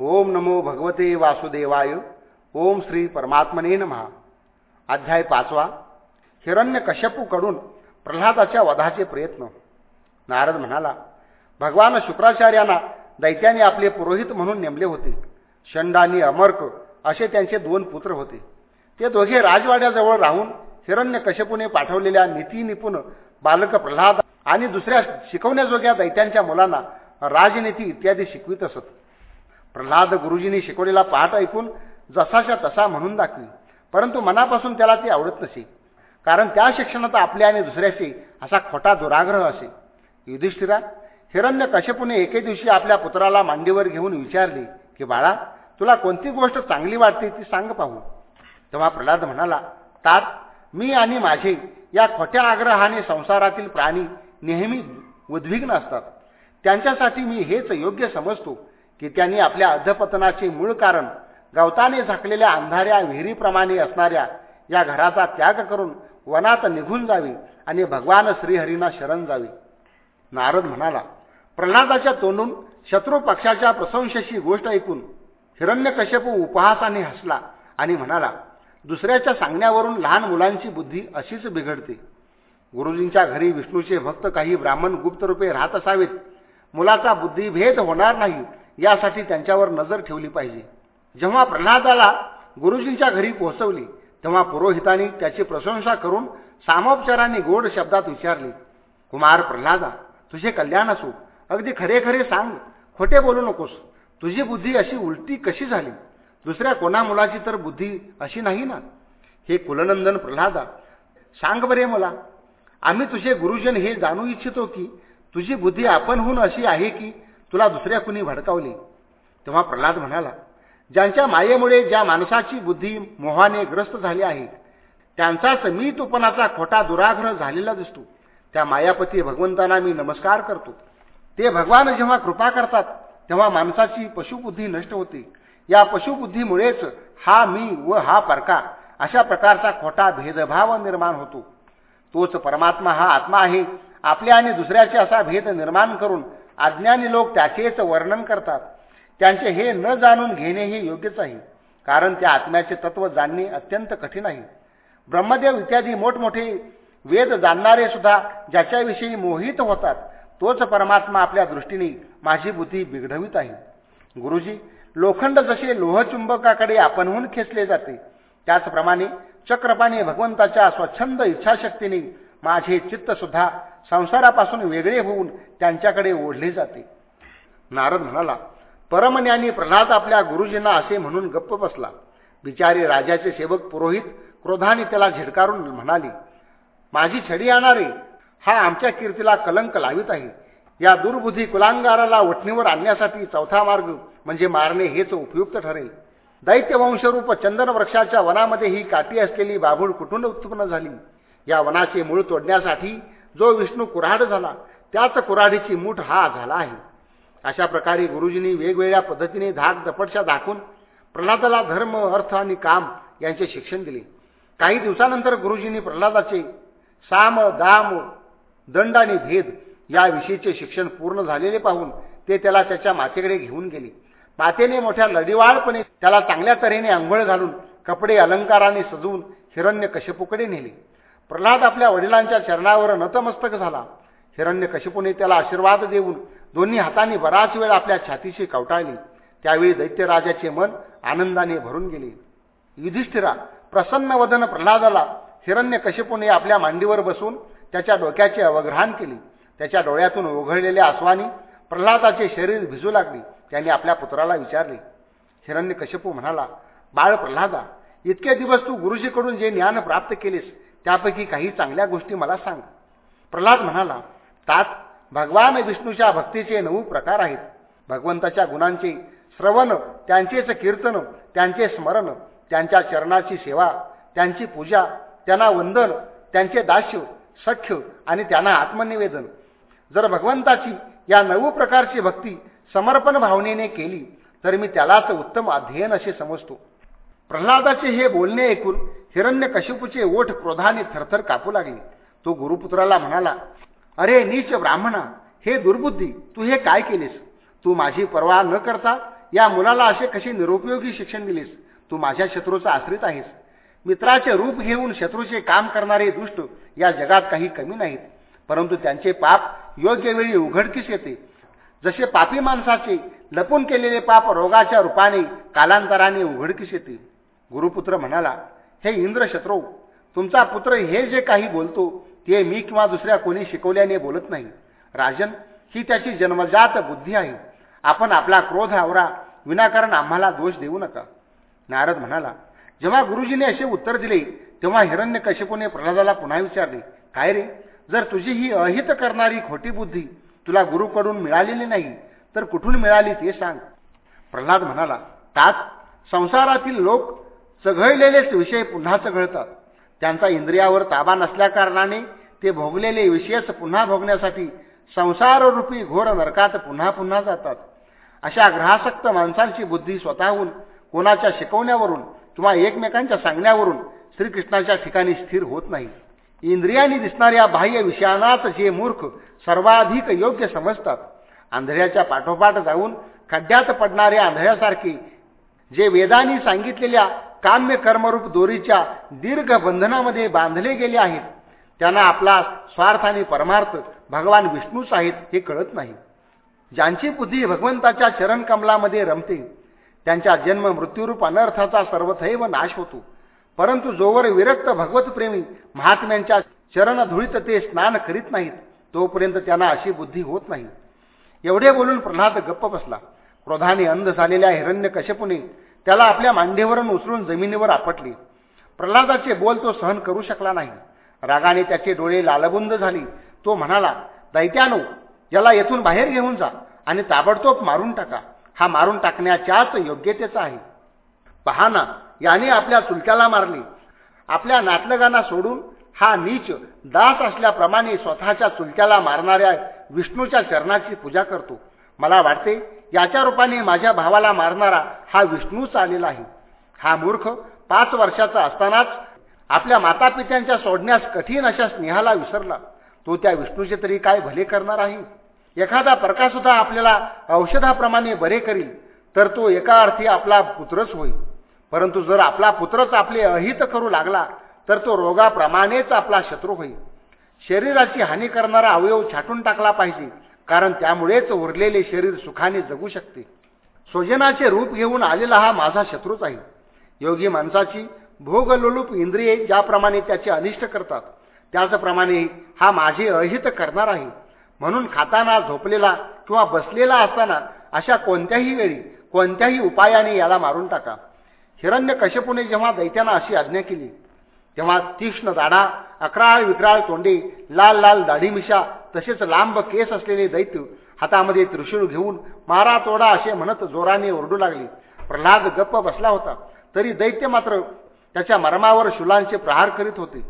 ओम नमो भगवते वासुदेवाय. ओम श्री परमात्मने महा अध्याय पाचवा. हिरण्य कश्यपूकडून प्रल्हादाच्या वधाचे प्रयत्न. नारद म्हणाला भगवान शुक्राचार्यांना दैत्याने आपले पुरोहित म्हणून नेमले होते. शंड आणि अमर्क असे त्यांचे दोन पुत्र होते. ते दोघे राजवाड्याजवळ राहून हिरण्य कश्यपूने पाठवलेल्या नीती निपुण बालक प्रल्हाद आणि दुसऱ्या शिकवण्याजोग्या दैत्यांच्या मुलांना राजनीती इत्यादी शिकवित असत. प्रल्हाद गुरुजींनी शिकवलेला पाठ ऐकून जसाच्या तसा म्हणून दाखवी. परंतु मनापासून त्याला ती आवडत नसे. कारण त्या शिक्षणात आपल्या आणि दुसऱ्याशी असा खोटा दुराग्रह असे. युधिष्ठिरा हिरण्य कश्यपूने एके दिवशी आपल्या पुत्राला मांडीवर घेऊन विचारले की बाळा तुला कोणती गोष्ट चांगली वाटते ती सांग पाहू. तेव्हा प्रल्हाद म्हणाला तात मी आणि माझे या खोट्या आग्रहाने संसारातील प्राणी नेहमी उद्विग्न असतात. त्यांच्यासाठी मी हेच योग्य समजतो. की त्यांनी आपल्या अधपतनाचे मूळ कारण गवताने झाकलेल्या अंधाऱ्या विहिरीप्रमाणे असणाऱ्या या घराचा त्याग करून वनात निघून जावे आणि भगवान श्रीहरींना शरण जावे. नारद म्हणाला प्रल्हादाच्या तोंडून शत्रू पक्षाच्या प्रशंसेची गोष्ट ऐकून हिरण्यकश्यपू उपहासाने हसला आणि म्हणाला दुसऱ्याच्या सांगण्यावरून लहान मुलांची बुद्धी अशीच बिघडते. गुरुजींच्या घरी विष्णूचे भक्त काही ब्राह्मण गुप्तरूपे राहत असावेत. मुलाचा बुद्धिभेद होणार नाही. यासाठी त्यांच्यावर नजर ठेवली पाहिजे. जेव्हा प्रल्हादाला गुरुजींच्या घरी पोहोचवली तेव्हा पुरोहितांनी त्याची प्रशंसा करून सामोपचाराने गोड शब्दात विचारले कुमार प्रल्हादा तुझे कल्याण असो. अगदी खरे खरे सांग. खोटे बोलू नकोस. तुझी बुद्धी अशी उलटी कशी झाली? दुसऱ्या कोणा मुलाची तर बुद्धी अशी नाही ना? हे कुलनंदन प्रल्हादा सांग बरे मला. आम्ही तुझे गुरुजन हे जाणू इच्छितो की तुझी बुद्धी आपणहून अशी आहे की तुला दुसऱ्या कुणी भडकावली? तेव्हा प्रल्हाद म्हणाला ज्यांच्या मायेमुळे ज्या माणसाची बुद्धी मोहाने ग्रस्त झाली आहे त्यांचाच मी तुपणाचा खोटा दुराग्रह झालेला दिसतो. त्या मायापती भगवंतांना मी नमस्कार करतो. ते भगवान जेव्हा कृपा करतात तेव्हा माणसाची पशुबुद्धी नष्ट होते. या पशुबुद्धीमुळेच हा मी व हा परका अशा प्रकारचा खोटा भेदभाव निर्माण होतो. तोच परमात्मा हा आत्मा आहे. आपल्या आणि दुसऱ्याचे असा भेद निर्माण करून अज्ञानी लोक त्याचेच वर्णन करतात. त्यांचे हे न जाणून घेणे हे योग्यच आहे कारण त्या आत्म्याचे तत्व जाणणे अत्यंत कठीण आहे. ब्रह्मदेव इत्यादी मोठमोठे वेद जाणणारे सुद्धा ज्याच्याविषयी मोहित होतात तोच परमात्मा आपल्या दृष्टीने माझी बुद्धी बिघडवित आहे. गुरुजी लोखंड जसे लोहचुंबकाकडे आपणहून खेचले जाते त्याचप्रमाणे चक्रपाने भगवंताच्या स्वच्छंद इच्छाशक्तीने माझे चित्त सुद्धा संसारापासून वेगळे होऊन त्यांच्याकडे ओढले जाते. नारद म्हणाला परमज्ञानी प्रल्हाद आपल्या गुरुजींना असे म्हणून गप्प बसला. बिचारी राजाचे सेवक पुरोहित क्रोधाने त्याला झिडकारून म्हणाली माझी छडी आणणारे हा आमच्या कीर्तीला कलंक लावित आहे. या दुर्बुद्धी कुलांगाराला वठणीवर आणण्यासाठी चौथा मार्ग म्हणजे मारणे हेच उपयुक्त ठरेल. दैत्यवंशरूप चंदन वृक्षाच्या वनामध्ये ही काठी असलेली बाभूळ कुठून उत्पन्न झाली? या वनाचे मूळ तोडण्यासाठी जो विष्णू कुऱ्हाड झाला त्याच कुऱ्हाडीची मूठ हा झाला आहे. अशा प्रकारे गुरुजींनी वेगवेगळ्या पद्धतीने धाक दपटशा दाखवून प्रल्हादाला धर्म अर्थ आणि काम यांचे शिक्षण दिले. काही दिवसानंतर गुरुजींनी प्रल्हादाचे साम दाम दंड आणि भेद याविषयीचे शिक्षण पूर्ण झालेले पाहून ते त्याला त्याच्या मातेकडे घेऊन गेले. मातेने मोठ्या लढीवाळपणे त्याला चांगल्या तऱ्हेने आंघोळ घालून कपडे अलंकाराने सजवून हिरण्य कश्यपूकडे नेले. प्रल्हाद आपल्या वडिलांच्या चरणावर नतमस्तक झाला. हिरण्य कशिपूने त्याला आशीर्वाद देऊन दोन्ही हातांनी बराच वेळ आपल्या छातीशी कवटाळली. त्यावेळी दैत्यराजाचे मन आनंदाने भरून गेले. युधिष्ठिरा प्रसन्न वदन प्रल्हादाला हिरण्य कशिपूने आपल्या मांडीवर बसून त्याच्या डोक्याचे अवग्रहण केले. त्याच्या डोळ्यातून ओघळलेल्या आसवानी प्रल्हादाचे शरीर भिजू लागले. त्याने आपल्या पुत्राला विचारले. हिरण्य म्हणाला बाळ प्रल्हादा इतके दिवस तू गुरुजीकडून जे ज्ञान प्राप्त केलेस त्यापैकी काही चांगल्या गोष्टी मला सांग. प्रल्हाद म्हणाला तात भगवान विष्णूच्या भक्तीचे नऊ प्रकार आहेत. भगवंताच्या गुणांचे श्रवण त्यांचेच कीर्तन त्यांचे स्मरण त्यांच्या चरणाची सेवा त्यांची पूजा त्यांना वंदन त्यांचे दास्य सख्य आणि त्यांना आत्मनिवेदन. जर भगवंताची या नऊ प्रकारची भक्ती समर्पण भावनेने केली तर मी त्यालाच उत्तम अध्ययन असे समजतो. प्रल्हादाचे हे बोलणे ऐकून हिरण्य कशिपूचे ओठ क्रोधाने थरथर कापू लागले. तो गुरुपुत्राला म्हणाला अरे नीच ब्राह्मणा हे दुर्बुद्धी तू हे काय केलेस? तू माझी पर्वा न करता या मुलाला असे कसे निरुपयोगी शिक्षण दिलेस? तू माझ्या शत्रूचा आश्रित आहेस. मित्राचे रूप घेऊन शत्रूचे काम करणारे दुष्ट या जगात काही कमी नाहीत. परंतु त्यांचे पाप योग्य वेळी उघडकीस येते. जसे पापी माणसाचे लपून केलेले पाप रोगाच्या रूपाने कालांतराने उघडकीस येते. गुरुपुत्र म्हणाला हे इंद्रशत्रू तुमचा पुत्र हे जे काही बोलतो ते मी किंवा दुसऱ्या कोणी शिकवल्याने बोलत नाही. राजन ही त्याची जन्मजात बुद्धी आहे. आपण आपला क्रोध आवरा विनाकारण आम्हाला दोष देऊ नका. नारद म्हणाला जेव्हा गुरुजीने असे उत्तर दिले तेव्हा हिरण्य कश्यपूने प्रल्हादाला पुन्हा विचारले काय रे जर तुझी ही अहित करणारी खोटी बुद्धी तुला गुरुकडून मिळालेली नाही तर कुठून मिळाली ते सांग. प्रल्हाद म्हणाला तात संसारातील लोक चघळलेलेच विषय पुन्हा चघळतात. त्यांचा इंद्रियावर ताबा नसल्याकारणाने ते भोगलेले विषयच पुन्हा भोगण्यासाठी संसाररूपी घोर नरकात पुन्हा पुन्हा जातात. अशा ग्रहासक्त माणसांची बुद्धी स्वतःहून कोणाच्या शिकवण्यावरून किंवा एकमेकांच्या सांगण्यावरून श्रीकृष्णाच्या ठिकाणी स्थिर होत नाही. इंद्रियांनी दिसणाऱ्या बाह्य विषयांनाच जे मूर्ख सर्वाधिक योग्य समजतात आंधळ्याच्या पाठोपाठ जाऊन खड्ड्यात पडणाऱ्या आंधळ्यासारखे जे वेदांनी सांगितलेल्या काम्य कर्मरूप दोरीच्या दीर्घ बंधनामध्ये बांधले गेले आहेत. त्यांना आपला स्वार्थ आणि परमार्थ भगवान विष्णूच आहेत हे कळत नाही. ज्यांची बुद्धी भगवंताच्या चरण कमलामध्ये रमते त्यांच्या जन्म मृत्यूरूप अनर्थाचा सर्वथैव नाश होतो. परंतु जोवर विरक्त भगवतप्रेमी महात्म्यांच्या चरणधुळीत ते स्नान करीत नाहीत तोपर्यंत त्यांना अशी बुद्धी होत नाही. एवढे बोलून प्रल्हाद गप्प बसला. क्रोधाने अंध झालेल्या हिरण्य कशपुने त्याला आपल्या मांडीवरून उचलून जमिनीवर आपटली. प्रल्हादाचे बोल तो सहन करू शकला नाही. रागाने त्याचे डोळे लालबुंद झाली. तो म्हणाला दैत्यानो याला येथून बाहेर घेऊन जा आणि ताबडतोब मारून टाका. हा मारून टाकण्याच्याच योग्यतेचा आहे. पहाना याने आपल्या चुलक्याला मारले. आपल्या नातलगांना सोडून हा नीच दास असल्याप्रमाणे स्वतःच्या चुलक्याला मारणाऱ्या विष्णूच्या चरणाची पूजा करतो. मला वाटते याच्या रूपाने माझ्या भावाला मारणारा हा विष्णूच आलेला आहे. हा मूर्ख पाच वर्षाचा असतानाच आपल्या मातापित्यांच्या सोडण्यास कठीण अशा स्नेहाला विसरला. तो त्या विष्णूचे तरी काय भले करणार आहे? एखादा प्रकाशसुद्धा आपल्याला औषधाप्रमाणे बरे करील तर तो एका अर्थी आपला पुत्रच होईल. परंतु जर आपला पुत्रच आपले अहित करू लागला तर तो रोगाप्रमाणेच आपला शत्रू होईल. शरीराची हानी करणारा अवयव छाटून टाकला पाहिजे कारण त्यामुळेच उरलेले शरीर सुखाने जगू शकते. स्वजनाचे रूप घेऊन आलेला हा माझा शत्रूच आहे. योगी माणसाची भोगलोलूप इंद्रिये ज्याप्रमाणे त्याचे अनिष्ट करतात त्याचप्रमाणे हा माझे अहित करणार आहे. म्हणून खाताना झोपलेला किंवा बसलेला असताना अशा कोणत्याही वेळी कोणत्याही उपायाने याला मारून टाका. हिरण्य कशपुने जेव्हा दैत्यानं अशी आज्ञा केली तेव्हा तीक्ष्ण दाढा अकराळ विक्राळ तोंडे लाल लाल दाढीमिशा तसेच लांब केस असलेले दैत्य हातामध्ये त्रिशूळ घेऊन मारा तोडा असे म्हणत जोराने ओरडू लागले. प्रल्हाद गप्प बसला होता. तरी दैत्य मात्र त्याच्या मर्मावर शुलांचे प्रहार करीत होते.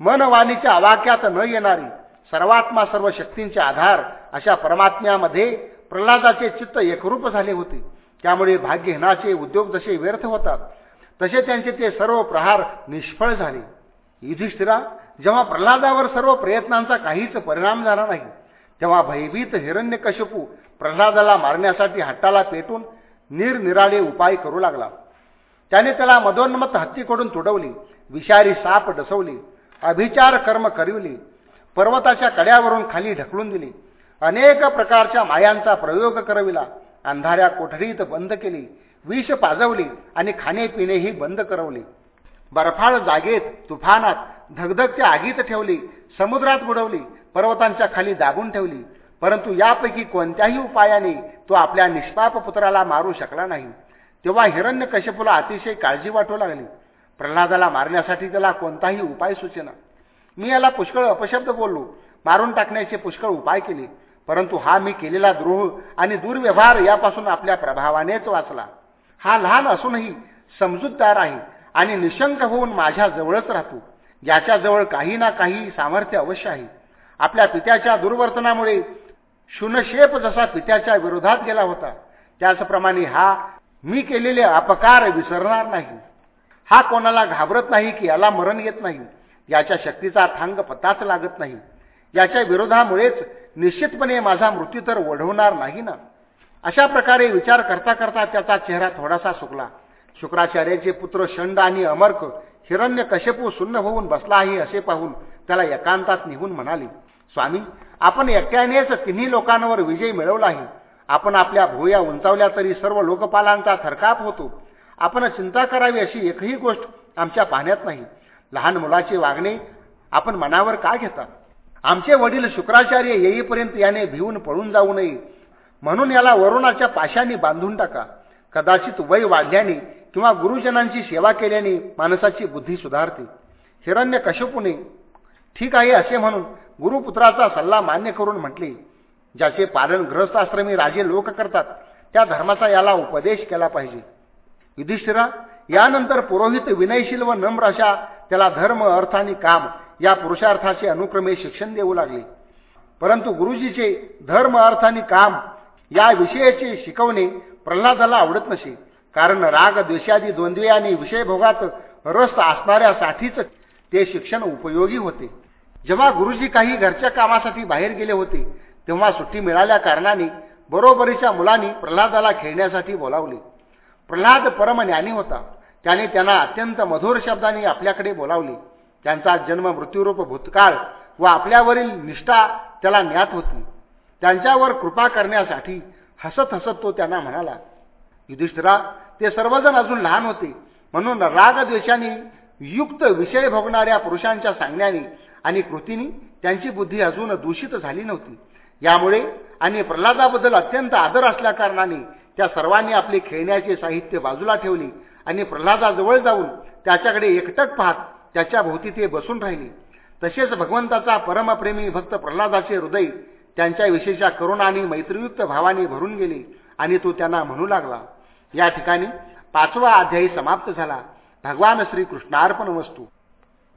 मनवाणीच्या आवाक्यात न येणारी सर्वात्मा सर्व शक्तींचे आधार अशा परमात्म्यामध्ये प्रल्हादाचे चित्त एकरूप झाले होते. त्यामुळे भाग्यहीनाचे उद्योग जसे व्यर्थ होतात तसे त्यांचे ते सर्व प्रहार निष्फळ झाले. युधिष्ठिरा जेव्हा प्रल्हादावर सर्व प्रयत्नांचा काहीच परिणाम झाला नाही तेव्हा भयभीत हिरण्यकशपू प्रल्हादाला मारण्यासाठी हट्टाला पेटून निरनिराळे उपाय करू लागला. त्याने त्याला मदोन्मत हत्तीकडून तुडवली विषारी साप डसवली अभिचार कर्म करविली पर्वताच्या कड्यावरून खाली ढकलून दिली अनेक प्रकारच्या मायांचा प्रयोग करविला अंधाऱ्या कोठडीत बंद केली विष पाजवली आणि खाणेपिणेही बंद करवली. बर्फाळ जागेत तुफानात धगधगत्या आगीत ठेवली समुद्रात बुडवली पर्वतांच्या खाली दाबून ठेवली परंतु यापैकी कोणत्याही उपायाने तो आपल्या निष्पाप पुत्राला मारू शकला नाही. तेव्हा हिरण्य कश्यपूला अतिशय काळजी वाटू लागली. प्रल्हादाला मारण्यासाठी त्याला कोणताही उपाय सुचेना. मी याला पुष्कळ अपशब्द बोललो. मारून टाकण्याचे पुष्कळ उपाय केले. परंतु हा मी केलेला द्रोह आणि दुर्व्यवहार यापासून आपल्या प्रभावानेच वाचला. हा लहान असूनही समजूतदार आहे. आणि निशंक होऊन माझ्या जवळच राहतो. याच्याजवळ काही ना काही सामर्थ्य अवश्य आहे. आपल्या पित्याच्या दुर्वर्तनामुळे शुनशेप जसा पित्याच्या विरोधात गेला होता त्याचप्रमाणे हा मी केलेले अपकार विसरणार नाही. हा कोणाला घाबरत नाही की याला मरण येत नाही याच्या शक्तीचा थांग पत्ताच लागत नाही. याच्या विरोधामुळेच निश्चितपणे माझा मृत्यू तर ओढवणार नाही ना? अशा प्रकारे विचार करता करता त्याचा चेहरा थोडासा सुकला. शुक्राचार्याचे पुत्र शंड आणि अमर्क हिरण्य कशेपू सुन्न होऊन बसला आहे असे पाहून त्याला एकांतात निघून म्हणाले स्वामी आपण एकट्यानेच तिन्ही लोकांवर विजय मिळवला आहे आपण आपल्या भुया उंचावल्या तरी सर्व लोकपालांचा थरकाप होतो. आपण चिंता करावी अशी एकही गोष्ट आमच्या पाहण्यात नाही. लहान मुलाचे वागणे आपण मनावर का घेता? आमचे वडील शुक्राचार्य येईपर्यंत याने भिवून पळून जाऊ नये. म्हणून याला वरुणाच्या पाशाने बांधून टाका. कदाचित वय वाढल्याने किंवा गुरुजनांची सेवा केल्याने माणसाची बुद्धी सुधारते. हिरण्य कशपुने ठीक आहे असे म्हणून गुरुपुत्राचा सल्ला मान्य करून म्हटले. ज्याचे पालन ग्रहस्थाश्रमी राजे लोक करतात त्या धर्माचा याला उपदेश केला पाहिजे. युधिष्ठिरा यानंतर पुरोहित विनयशील व नम्र अशा त्याला धर्म अर्थ आणि काम या पुरुषार्थाचे अनुक्रमे शिक्षण देऊ लागले. परंतु गुरुजीचे धर्म अर्थ आणि काम या विषयाचे शिकवणे प्रल्हादाला आवडत नसे. कारण राग द्वेषादी द्वंद्वे आणि विषयभोगात रस असणाऱ्यासाठीच ते शिक्षण उपयोगी होते. जेव्हा गुरुजी काही घरच्या कामासाठी बाहेर गेले होते तेव्हा सुट्टी मिळाल्या कारणाने बरोबरीच्या मुलांनी प्रल्हादाला खेळण्यासाठी बोलावले. प्रल्हाद परमज्ञानी होता. त्याने त्यांना अत्यंत मधुर शब्दाने आपल्याकडे बोलावले. त्यांचा जन्म मृत्यूरूप भूतकाळ व आपल्यावरील निष्ठा त्याला ज्ञात होती. त्यांच्यावर कृपा करण्यासाठी हसत हसत तो त्यांना म्हणाला युधिष्ठिरा ते सर्वजण अजून लहान होते. म्हणून रागद्वेषाने युक्त विषय भोगणाऱ्या पुरुषांच्या सांगण्याने आणि कृतीने त्यांची बुद्धी अजून दूषित झाली नव्हती. यामुळे आणि प्रल्हादाबद्दल अत्यंत आदर असल्याकारणाने त्या सर्वांनी आपले खेळण्याचे साहित्य बाजूला ठेवले आणि प्रल्हादाजवळ जाऊन त्याच्याकडे एकटक पाहत त्याच्या भोवती ते बसून राहिले. तसेच भगवंताचा परमप्रेमी भक्त प्रल्हादाचे हृदय त्यांच्याविषयीच्या करुणा आणि मैत्रीयुक्त भावाने भरून गेले आणि तो त्यांना म्हणू लागला या ठिकाणी पाचवा अध्यायी समाप्त झाला. भगवान श्रीकृष्णार्पण वस्तू.